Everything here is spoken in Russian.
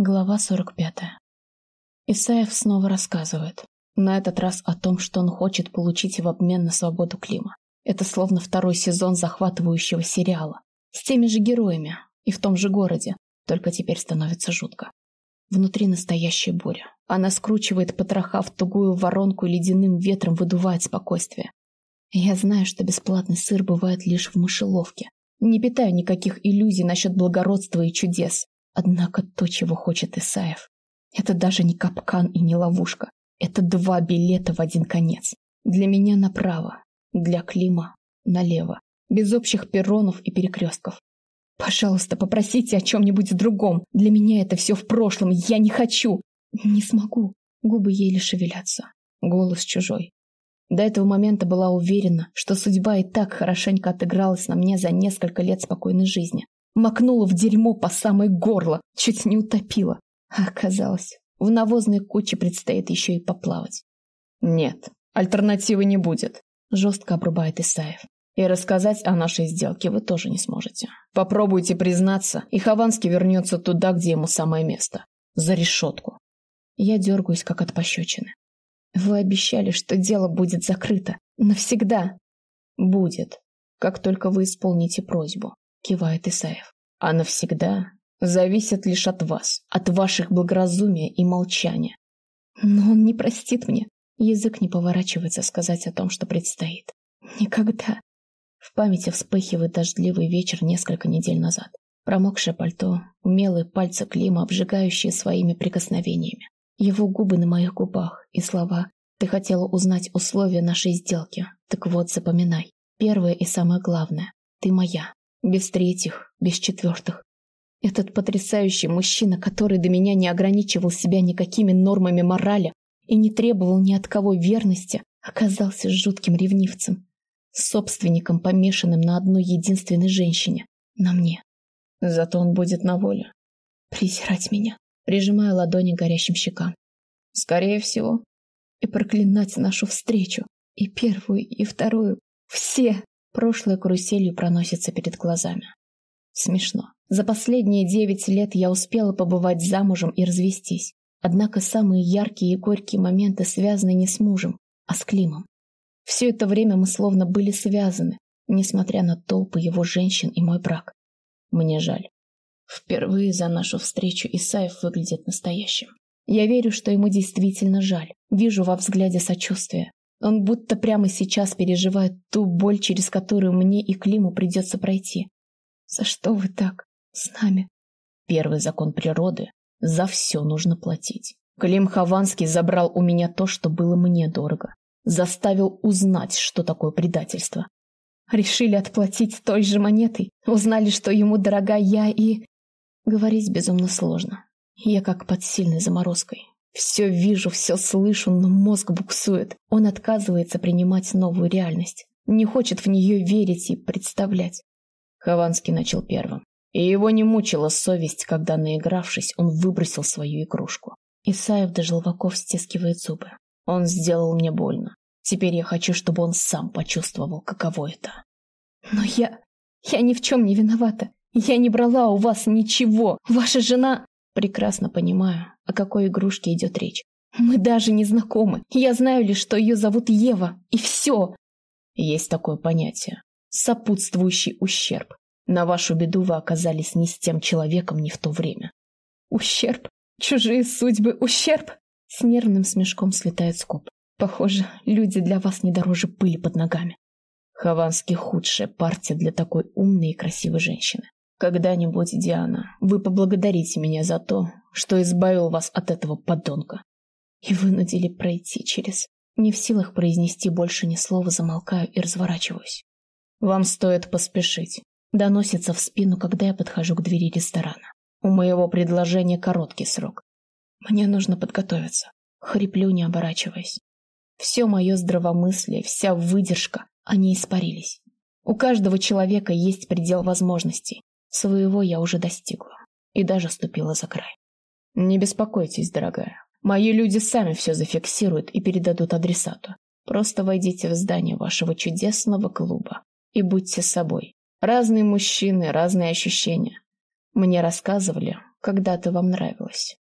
Глава 45. Исаев снова рассказывает. На этот раз о том, что он хочет получить в обмен на свободу Клима. Это словно второй сезон захватывающего сериала. С теми же героями и в том же городе, только теперь становится жутко. Внутри настоящая буря. Она скручивает потроха в тугую воронку и ледяным ветром выдувает спокойствие. Я знаю, что бесплатный сыр бывает лишь в мышеловке. Не питаю никаких иллюзий насчет благородства и чудес. Однако то, чего хочет Исаев, это даже не капкан и не ловушка. Это два билета в один конец. Для меня направо, для Клима налево. Без общих перронов и перекрестков. Пожалуйста, попросите о чем-нибудь другом. Для меня это все в прошлом. Я не хочу. Не смогу. Губы еле шевелятся. Голос чужой. До этого момента была уверена, что судьба и так хорошенько отыгралась на мне за несколько лет спокойной жизни макнула в дерьмо по самое горло, чуть не утопила. А оказалось, в навозной куче предстоит еще и поплавать. «Нет, альтернативы не будет», – жестко обрубает Исаев. «И рассказать о нашей сделке вы тоже не сможете. Попробуйте признаться, и Хованский вернется туда, где ему самое место. За решетку». Я дергаюсь, как от пощечины. «Вы обещали, что дело будет закрыто. Навсегда». «Будет, как только вы исполните просьбу кивает Исаев. А навсегда зависит лишь от вас, от ваших благоразумия и молчания. Но он не простит мне. Язык не поворачивается сказать о том, что предстоит. Никогда. В памяти вспыхивает дождливый вечер несколько недель назад. Промокшее пальто, умелые пальцы Клима, обжигающие своими прикосновениями. Его губы на моих губах и слова «Ты хотела узнать условия нашей сделки. Так вот, запоминай. Первое и самое главное. Ты моя. Без третьих, без четвертых. Этот потрясающий мужчина, который до меня не ограничивал себя никакими нормами морали и не требовал ни от кого верности, оказался жутким ревнивцем. Собственником, помешанным на одной единственной женщине. На мне. Зато он будет на воле. Презирать меня, прижимая ладони к горящим щекам. Скорее всего. И проклинать нашу встречу. И первую, и вторую. Все. Прошлое каруселью проносится перед глазами. Смешно. За последние девять лет я успела побывать замужем и развестись. Однако самые яркие и горькие моменты связаны не с мужем, а с Климом. Все это время мы словно были связаны, несмотря на толпы его женщин и мой брак. Мне жаль. Впервые за нашу встречу Исаев выглядит настоящим. Я верю, что ему действительно жаль. Вижу во взгляде сочувствие. Он будто прямо сейчас переживает ту боль, через которую мне и Климу придется пройти. За что вы так? С нами? Первый закон природы. За все нужно платить. Клим Хованский забрал у меня то, что было мне дорого. Заставил узнать, что такое предательство. Решили отплатить той же монетой. Узнали, что ему дорога я и... Говорить безумно сложно. Я как под сильной заморозкой. Все вижу, все слышу, но мозг буксует. Он отказывается принимать новую реальность. Не хочет в нее верить и представлять. Хованский начал первым. И его не мучила совесть, когда, наигравшись, он выбросил свою игрушку. Исаев до желваков стискивает зубы. Он сделал мне больно. Теперь я хочу, чтобы он сам почувствовал, каково это. Но я... я ни в чем не виновата. Я не брала у вас ничего. Ваша жена... Прекрасно понимаю, о какой игрушке идет речь. Мы даже не знакомы. Я знаю лишь, что ее зовут Ева. И все. Есть такое понятие. Сопутствующий ущерб. На вашу беду вы оказались не с тем человеком, не в то время. Ущерб? Чужие судьбы? Ущерб? С нервным смешком слетает скоб. Похоже, люди для вас не дороже пыли под ногами. Хованский худшая партия для такой умной и красивой женщины. Когда-нибудь, Диана, вы поблагодарите меня за то, что избавил вас от этого подонка. И вынудили пройти через... Не в силах произнести больше ни слова, замолкаю и разворачиваюсь. Вам стоит поспешить. Доносится в спину, когда я подхожу к двери ресторана. У моего предложения короткий срок. Мне нужно подготовиться. Хриплю, не оборачиваясь. Все мое здравомыслие, вся выдержка, они испарились. У каждого человека есть предел возможностей. Своего я уже достигла и даже ступила за край. Не беспокойтесь, дорогая. Мои люди сами все зафиксируют и передадут адресату. Просто войдите в здание вашего чудесного клуба и будьте собой. Разные мужчины, разные ощущения. Мне рассказывали, когда-то вам нравилось.